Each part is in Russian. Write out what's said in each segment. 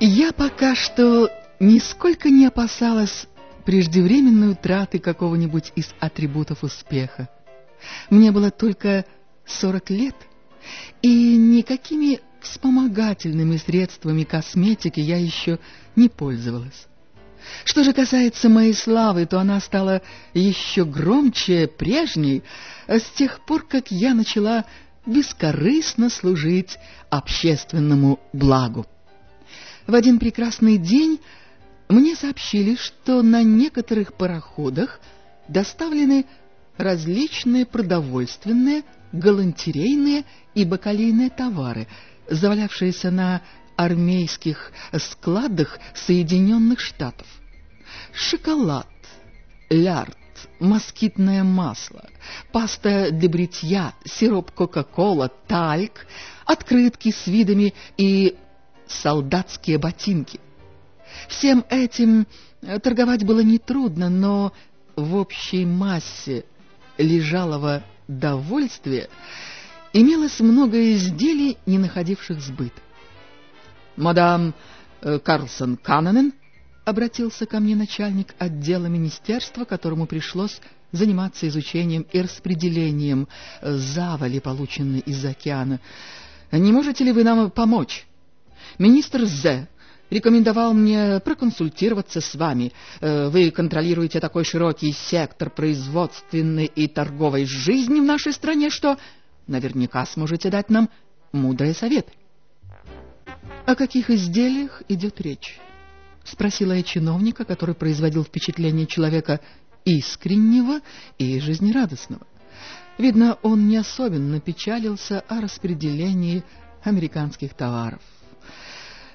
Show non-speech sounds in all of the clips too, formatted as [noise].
Я пока что нисколько не опасалась преждевременной утраты какого-нибудь из атрибутов успеха. Мне было только 40 лет, и никакими вспомогательными средствами косметики я еще не пользовалась. Что же касается моей славы, то она стала еще громче прежней с тех пор, как я начала бескорыстно служить общественному благу. В один прекрасный день мне сообщили, что на некоторых пароходах доставлены различные продовольственные, галантерейные и бакалейные товары, завалявшиеся на армейских складах Соединенных Штатов. Шоколад, лярд, москитное масло, паста для бритья, сироп Кока-Кола, тальк, открытки с видами и солдатские ботинки. Всем этим торговать было нетрудно, но в общей массе лежалого довольствия имелось много изделий, не находивших сбыта. «Мадам э, Карлсон Канненен», — обратился ко мне начальник отдела министерства, которому пришлось заниматься изучением и распределением э, завали, полученной из океана. «Не можете ли вы нам помочь?» Министр З. рекомендовал мне проконсультироваться с вами. Э, вы контролируете такой широкий сектор производственной и торговой жизни в нашей стране, что наверняка сможете дать нам мудрые советы. «О каких изделиях идет речь?» — спросила я чиновника, который производил впечатление человека искреннего и жизнерадостного. Видно, он не особенно печалился о распределении американских товаров.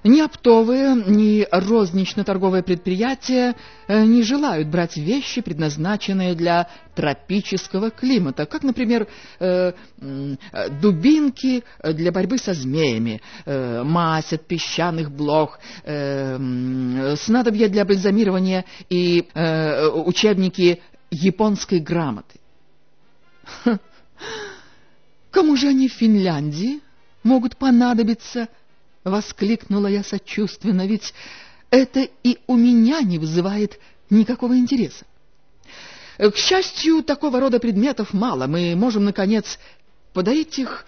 Ни оптовые, ни рознично-торговые предприятия э, не желают брать вещи, предназначенные для тропического климата, как, например, э, дубинки для борьбы со змеями, э, мазь от песчаных блох, снадобья для бальзамирования и учебники японской грамоты. Кому же они в Финляндии могут понадобиться — воскликнула я сочувственно, ведь это и у меня не вызывает никакого интереса. К счастью, такого рода предметов мало. Мы можем, наконец, подарить их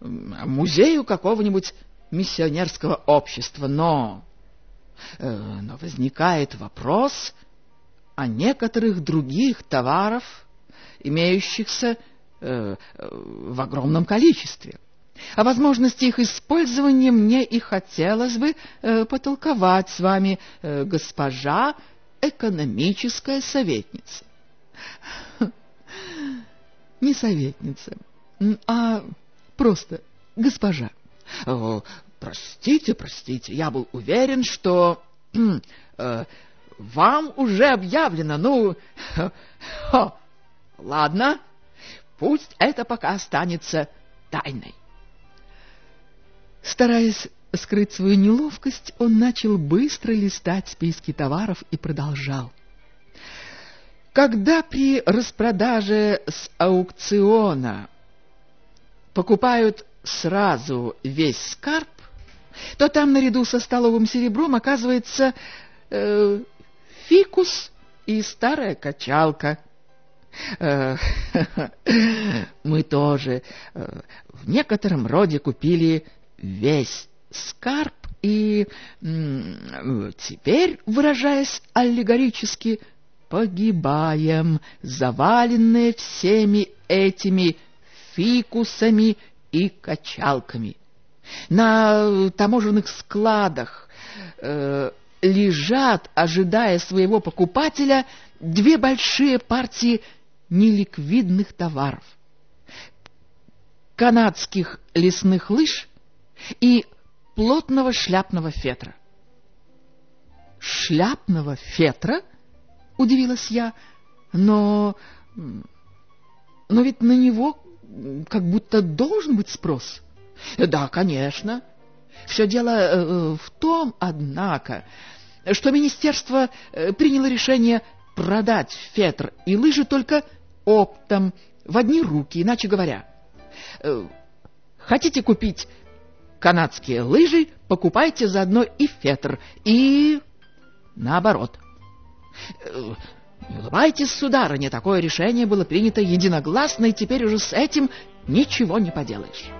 музею какого-нибудь миссионерского общества. Но, э, но возникает вопрос о некоторых других товаров, имеющихся э, в огромном количестве. О возможности их использования мне и хотелось бы э, потолковать с вами, э, госпожа экономическая советница. [laughs] Не советница, а просто госпожа. О, простите, простите, я был уверен, что э, вам уже объявлено, ну... [laughs] Ладно, пусть это пока останется тайной. Стараясь скрыть свою неловкость, он начал быстро листать списки товаров и продолжал. Когда при распродаже с аукциона покупают сразу весь скарб, то там наряду со столовым серебром оказывается э, фикус и старая качалка. Э, [laughs] мы тоже э, в некотором роде купили весь скарб и теперь, выражаясь аллегорически, погибаем, заваленные всеми этими фикусами и качалками. На таможенных складах э, лежат, ожидая своего покупателя, две большие партии неликвидных товаров. Канадских лесных лыж и плотного шляпного фетра. «Шляпного фетра?» — удивилась я. «Но... но ведь на него как будто должен быть спрос». «Да, конечно. Все дело э, в том, однако, что министерство э, приняло решение продать фетр и лыжи только оптом, в одни руки, иначе говоря. Э, хотите купить канадские лыжи покупайте заодно и фетр, и наоборот. Не улыбайтесь, сударыня, такое решение было принято единогласно, и теперь уже с этим ничего не поделаешь.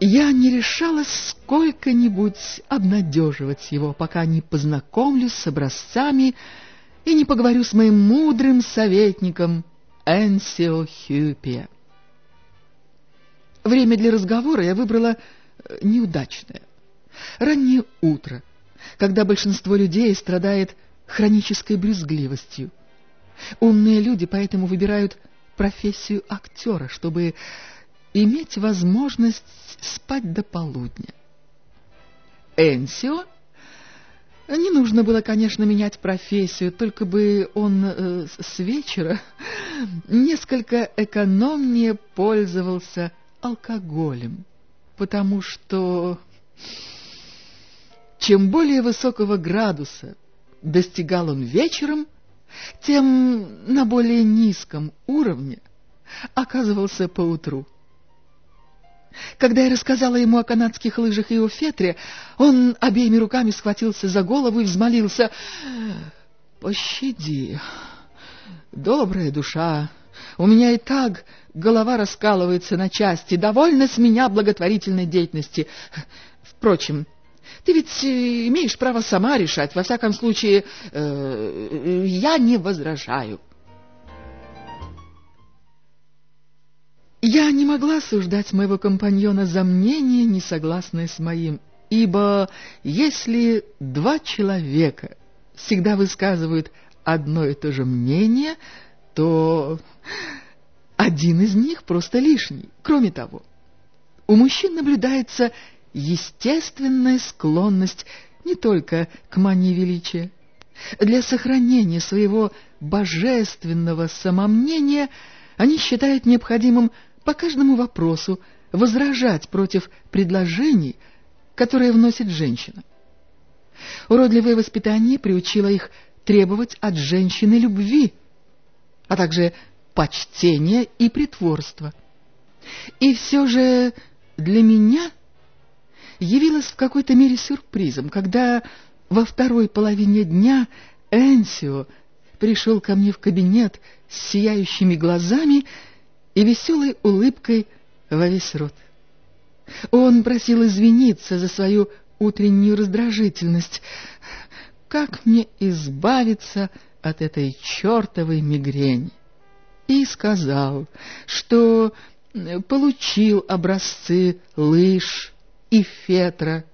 Я не решалась сколько-нибудь обнадеживать его, пока не познакомлюсь с образцами и не поговорю с моим мудрым советником Энсио Хюпия. Время для разговора я выбрала э, неудачное. Раннее утро, когда большинство людей страдает хронической брюзгливостью. Умные люди поэтому выбирают профессию актера, чтобы иметь возможность спать до полудня. Энсио не нужно было, конечно, менять профессию, только бы он э, с вечера несколько экономнее пользовался алкоголем, потому что чем более высокого градуса достигал он вечером, тем на более низком уровне оказывался поутру. Когда я рассказала ему о канадских лыжах и о фетре, он обеими руками схватился за голову и взмолился. «Пощади, добрая душа, у меня и так голова раскалывается на части, довольно с меня благотворительной деятельности. Впрочем, ты ведь э, имеешь право сама решать. Во всяком случае, э, я не возражаю. Я не могла осуждать моего компаньона за мнение, не согласное с моим, ибо если два человека всегда высказывают одно и то же мнение, то один из них просто лишний. Кроме того, у мужчин наблюдается естественная склонность не только к мании величия. Для сохранения своего божественного самомнения они считают необходимым по каждому вопросу возражать против предложений, которые вносит женщина. Уродливое воспитание приучило их требовать от женщины любви, а также почтения и притворства. И все же для меня явилось в какой-то мере сюрпризом, когда во второй половине дня Энсио пришел ко мне в кабинет с сияющими глазами и веселой улыбкой во весь рот. Он просил извиниться за свою утреннюю раздражительность. Как мне избавиться от этой чертовой мигрени? И сказал, что получил образцы лыж, и Фетра.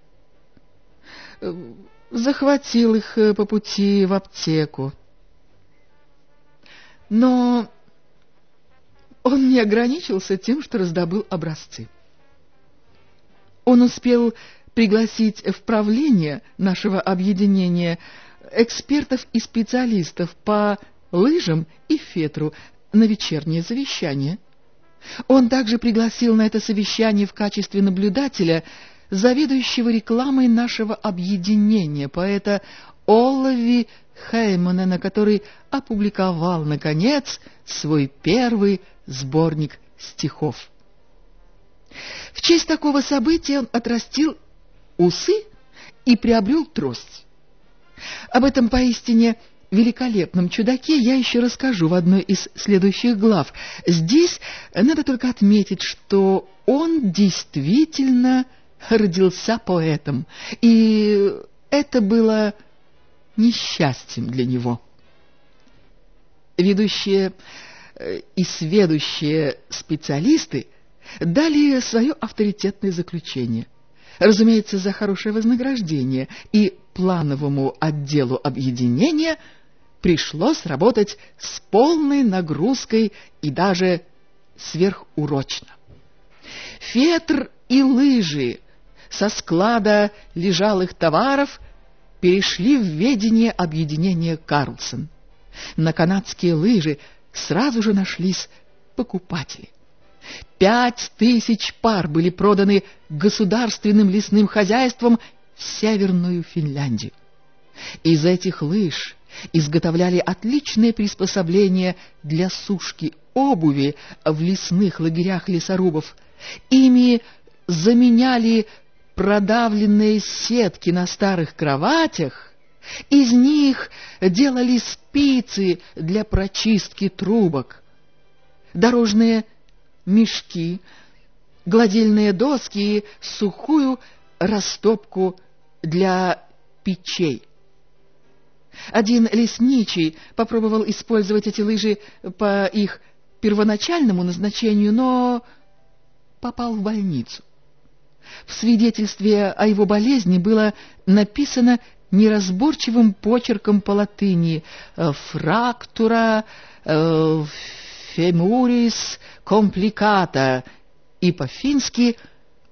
Захватил их э, по пути в аптеку. Но он не ограничился тем, что раздобыл образцы. Он успел пригласить в правление нашего объединения экспертов и специалистов по лыжам и фетру на вечернее совещание — он также пригласил на это совещание в качестве наблюдателя заведующего рекламой нашего объединения, поэта Олови Хеймана, который опубликовал, наконец, свой первый сборник стихов. В честь такого события он отрастил усы и приобрел трость. Об этом поистине великолепном чудаке я еще расскажу в одной из следующих глав. Здесь надо только отметить, что он действительно родился поэтом, и это было несчастьем для него. Ведущие э, и сведущие специалисты дали свое авторитетное заключение разумеется, за хорошее вознаграждение, и плановому отделу объединения пришлось работать с полной нагрузкой и даже сверхурочно. Фетр и лыжи со склада лежалых товаров перешли в ведение объединения Карлсон. На канадские лыжи сразу же нашлись покупатели. Пять тысяч пар были проданы государственным лесным хозяйством Северную Финляндию. Из этих лыж изготовляли отличные приспособления для сушки обуви в лесных лагерях лесорубов. Ими заменяли продавленные сетки на старых кроватях, из них делали спицы для прочистки трубок, дорожные мешки, гладильные доски и сухую растопку для печей. Один лесничий попробовал использовать эти лыжи по их первоначальному назначению, но попал в больницу. В свидетельстве о его болезни было написано неразборчивым почерком по латыни «фрактура э, фемурис компликата» и по-фински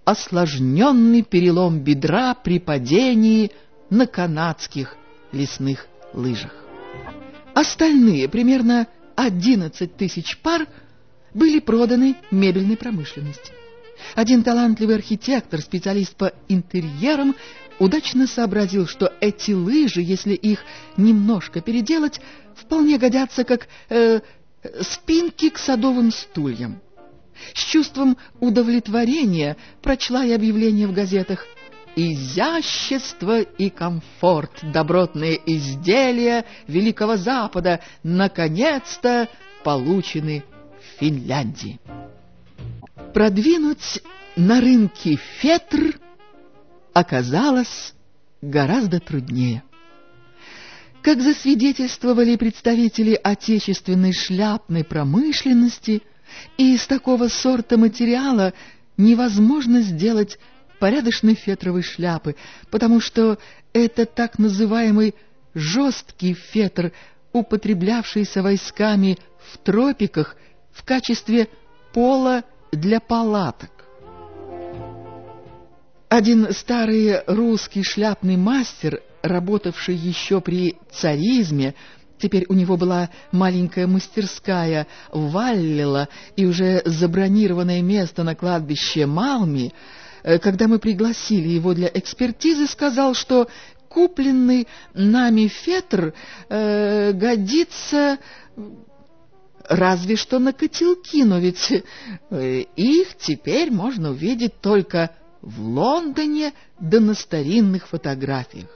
«осложненный перелом бедра при падении на канадских лесных лыжах». Остальные, примерно 11 тысяч пар, были проданы мебельной промышленности. Один талантливый архитектор, специалист по интерьерам, удачно сообразил, что эти лыжи, если их немножко переделать, вполне годятся как э, спинки к садовым стульям. С чувством удовлетворения прочла я объявление в газетах «Изящество и комфорт, добротные изделия Великого Запада наконец-то получены в Финляндии». Продвинуть на рынке фетр оказалось гораздо труднее. Как засвидетельствовали представители отечественной шляпной промышленности, из такого сорта материала невозможно сделать порядочной фетровой шляпы, потому что это так называемый жесткий фетр, употреблявшийся войсками в тропиках в качестве пола для палаток. Один старый русский шляпный мастер, работавший еще при царизме, теперь у него была маленькая мастерская в Валлила и уже забронированное место на кладбище Малми, э, когда мы пригласили его для экспертизы, сказал, что купленный нами фетр э, годится разве что на котелки, но ведь э, их теперь можно увидеть только в Лондоне да на старинных фотографиях.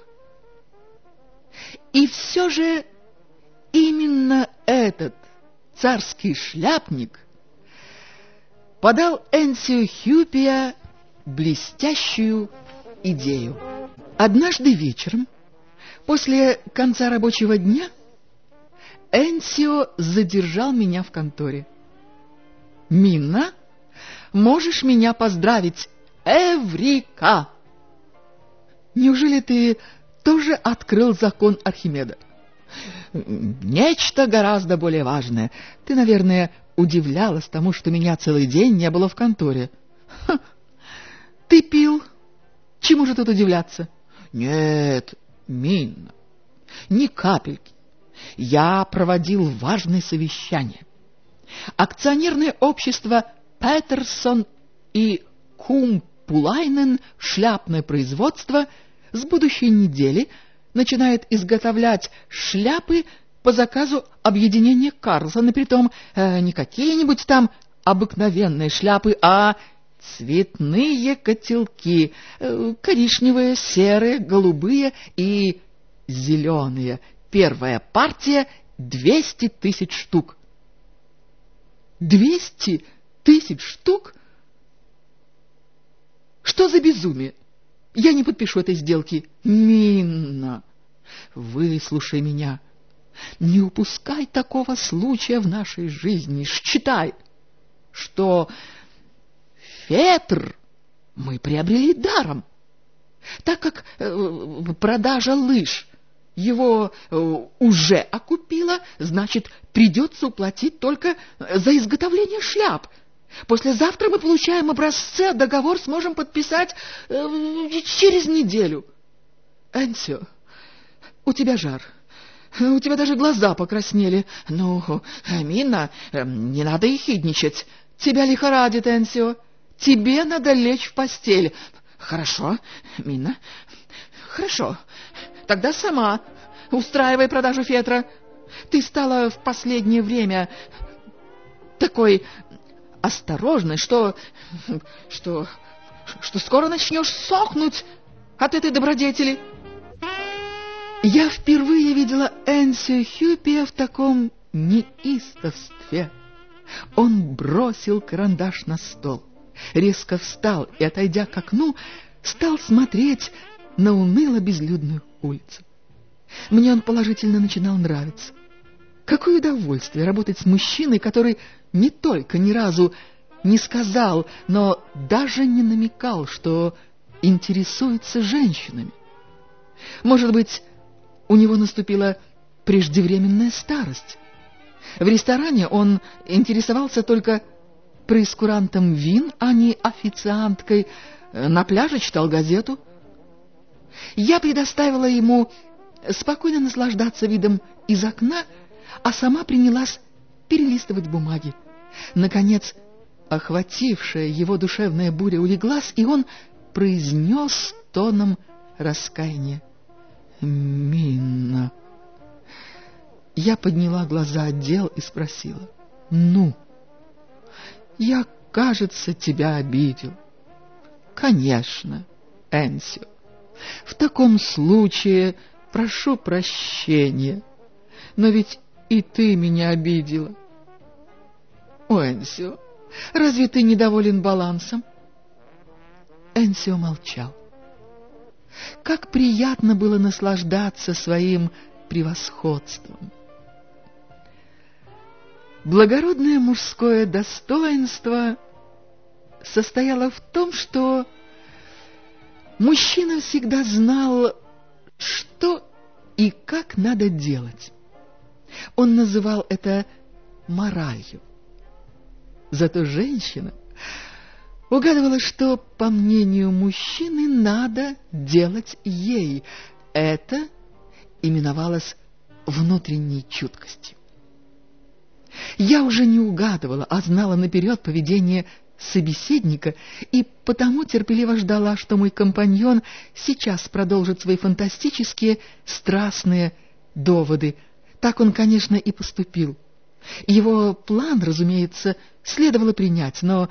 И все же именно этот царский шляпник подал Энсио Хьюпия блестящую идею. Однажды вечером, после конца рабочего дня, Энсио задержал меня в конторе. «Минна, можешь меня поздравить Эврика! Неужели ты тоже открыл закон Архимеда? Нечто гораздо более важное. Ты, наверное, удивлялась тому, что меня целый день не было в конторе. Ха. Ты пил? Чему же тут удивляться? Нет, Минна, ни капельки. Я проводил важное совещание. Акционерное общество Петерсон и Кумп Пулайнен шляпное производство с будущей недели начинает изготовлять шляпы по заказу объединения Карлсона, притом э, не какие-нибудь там обыкновенные шляпы, а цветные котелки, э, коричневые, серые, голубые и зеленые. Первая партия — двести тысяч штук. Двести тысяч штук — что за безумие? Я не подпишу этой сделки. Минна, выслушай меня. Не упускай такого случая в нашей жизни. Считай, что фетр мы приобрели даром, так как э, продажа лыж его э, уже окупила, значит, придется уплатить только за изготовление шляп — Послезавтра мы получаем образцы, а договор сможем подписать э, через неделю. Энсио, у тебя жар. У тебя даже глаза покраснели. Ну, Мина, э, не надо ехидничать. Тебя лихорадит, Энсио. Тебе надо лечь в постель. Хорошо, Мина. Хорошо. Тогда сама устраивай продажу фетра. Ты стала в последнее время такой осторожной, что... что... что скоро начнешь сохнуть от этой добродетели. Я впервые видела Энсио Хюпия в таком неистовстве. Он бросил карандаш на стол, резко встал и, отойдя к окну, стал смотреть на уныло-безлюдную улицу. Мне он положительно начинал нравиться. Какое удовольствие работать с мужчиной, который не только ни разу не сказал, но даже не намекал, что интересуется женщинами. Может быть, у него наступила преждевременная старость. В ресторане он интересовался только прескурантом вин, а не официанткой. На пляже читал газету. Я предоставила ему спокойно наслаждаться видом из окна, а сама принялась перелистывать бумаги. Наконец, охватившая его душевная буря улеглась, и он произнес тоном раскаяния. «Минна». Я подняла глаза от дел и спросила. «Ну?» «Я, кажется, тебя обидел». «Конечно, Энсио. В таком случае прошу прощения. Но ведь и ты меня обидела». «О, Энсио, разве ты недоволен балансом?» Энсио молчал. Как приятно было наслаждаться своим превосходством. Благородное мужское достоинство состояло в том, что мужчина всегда знал, что и как надо делать. Он называл это моралью. Зато женщина угадывала, что, по мнению мужчины, надо делать ей. Это именовалось внутренней чуткостью. Я уже не угадывала, а знала наперед поведение собеседника и потому терпеливо ждала, что мой компаньон сейчас продолжит свои фантастические, страстные доводы. Так он, конечно, и поступил. Его план, разумеется, следовало принять, но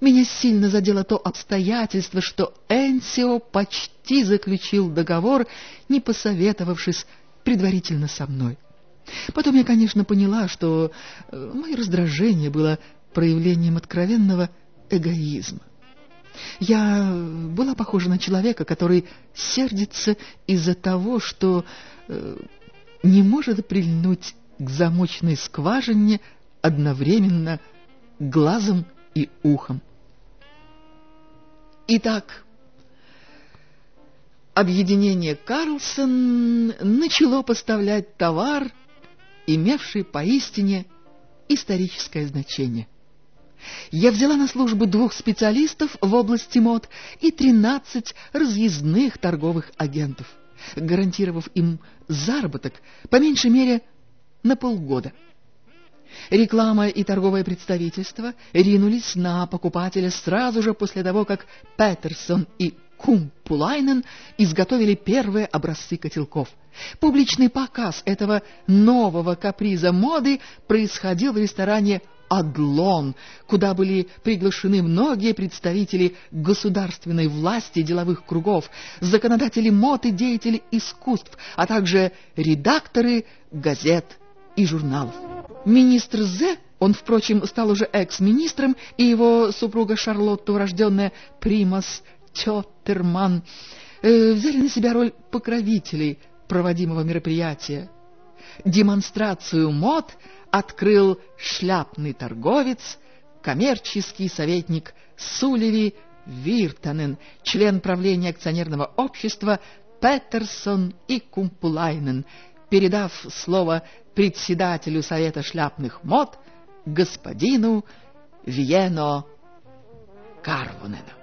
меня сильно задело то обстоятельство, что Энсио почти заключил договор, не посоветовавшись предварительно со мной. Потом я, конечно, поняла, что э, мое раздражение было проявлением откровенного эгоизма. Я была похожа на человека, который сердится из-за того, что э, не может прильнуть к замочной скважине одновременно глазом и ухом. Итак, объединение Карлсон начало поставлять товар имевший поистине историческое значение. Я взяла на службу двух специалистов в области мод и 13 разъездных торговых агентов, гарантировав им заработок по меньшей мере на полгода. Реклама и торговое представительство ринулись на покупателя сразу же после того, как Петерсон и Кумпулайнен изготовили первые образцы котелков. Публичный показ этого нового каприза моды происходил в ресторане «Адлон», куда были приглашены многие представители государственной власти деловых кругов, законодатели мод и деятели искусств, а также редакторы газет и журналов. Министр З, он, впрочем, стал уже экс-министром, и его супруга Шарлотта, урожденная Примас Чоттерман э, взяли на себя роль покровителей проводимого мероприятия. Демонстрацию мод открыл шляпный торговец, коммерческий советник Сулеви Виртанен, член правления акционерного общества Петерсон и Кумпулайнен, передав слово председателю Совета шляпных мод господину Виено Карвонену.